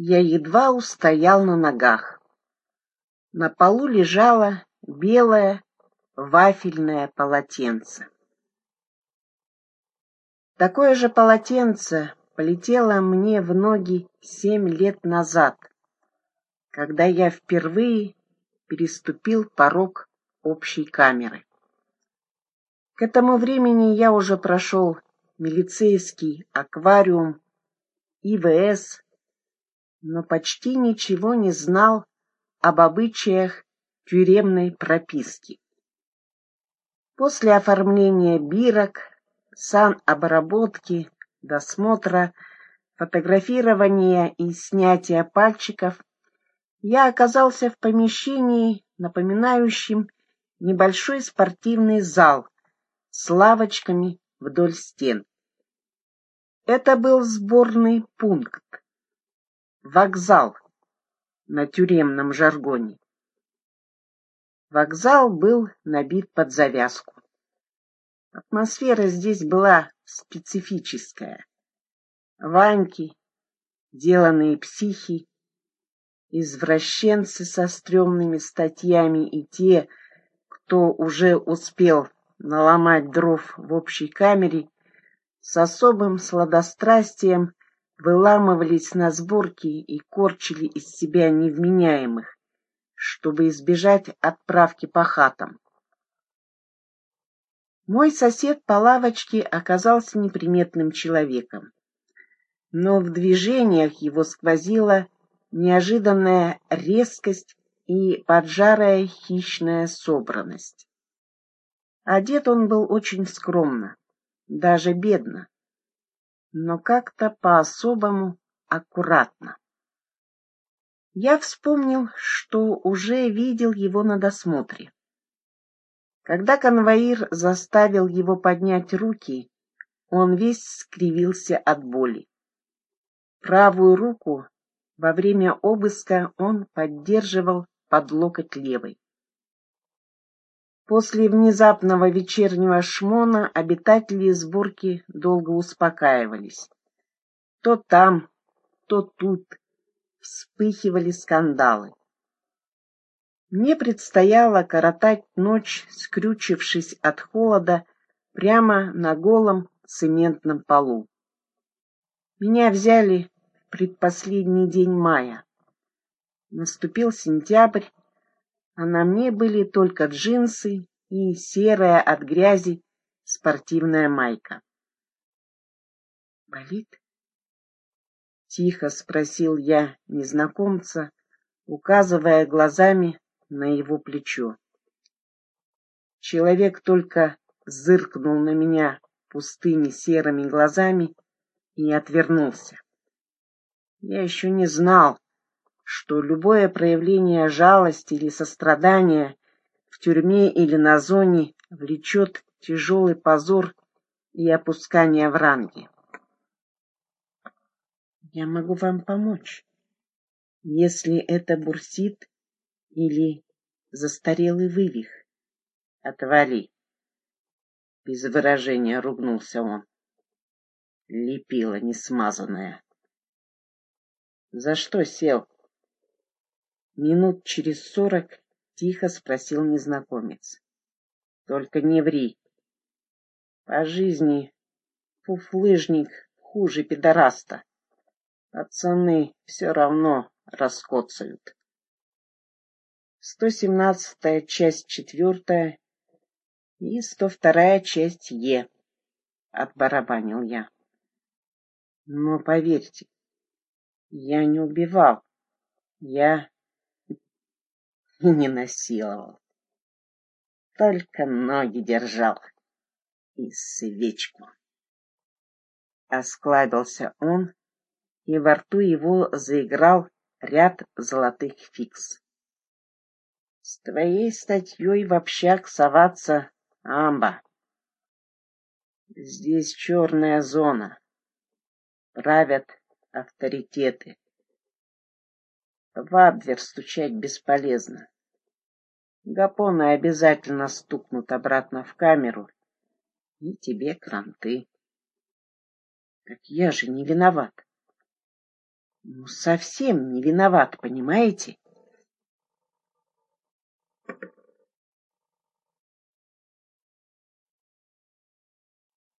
Я едва устоял на ногах. На полу лежало белое вафельное полотенце. Такое же полотенце полетело мне в ноги семь лет назад, когда я впервые переступил порог общей камеры. К этому времени я уже прошел милицейский аквариум, ИВС, но почти ничего не знал об обычаях тюремной прописки. После оформления бирок, санобработки, досмотра, фотографирования и снятия пальчиков я оказался в помещении, напоминающем небольшой спортивный зал с лавочками вдоль стен. Это был сборный пункт, вокзал на тюремном жаргоне. Вокзал был набит под завязку. Атмосфера здесь была специфическая. Ваньки, деланные психи, извращенцы со стрёмными статьями и те, кто уже успел наломать дров в общей камере, с особым сладострастием выламывались на сборки и корчили из себя невменяемых, чтобы избежать отправки по хатам. Мой сосед по лавочке оказался неприметным человеком, но в движениях его сквозила неожиданная резкость и поджарая хищная собранность. Одет он был очень скромно, даже бедно, но как-то по-особому аккуратно. Я вспомнил, что уже видел его на досмотре. Когда конвоир заставил его поднять руки, он весь скривился от боли. Правую руку во время обыска он поддерживал под локоть левой. После внезапного вечернего шмона обитатели сборки долго успокаивались. То там, то тут вспыхивали скандалы. Мне предстояло коротать ночь, скрючившись от холода, прямо на голом цементном полу. Меня взяли в предпоследний день мая. Наступил сентябрь, а на мне были только джинсы и серая от грязи спортивная майка. «Болит?» — тихо спросил я незнакомца, указывая глазами на его плечо. Человек только зыркнул на меня пустыми серыми глазами и отвернулся. Я еще не знал, что любое проявление жалости или сострадания в тюрьме или на зоне влечет тяжелый позор и опускание в ранге. Я могу вам помочь, если это бурсит или застарелый вывих. Отвали. Без выражения ругнулся он. Лепила несмазанная. За что сел? Минут через сорок тихо спросил незнакомец. Только не ври. По жизни фуфлыжник хуже пидораста. Пацаны все равно раскоцают. Сто семнадцатая часть четвертая и сто вторая часть Е. Отбарабанил я. Но поверьте, я не убивал. Я не насиловал. Только ноги держал и свечку. Осклабился он, и во рту его заиграл ряд золотых фикс. С твоей статьей в общак соваться, амба. Здесь черная зона. Правят авторитеты. В абвер стучать бесполезно. Гапоны обязательно стукнут обратно в камеру, и тебе кранты. Так я же не виноват. ну, совсем не виноват, понимаете?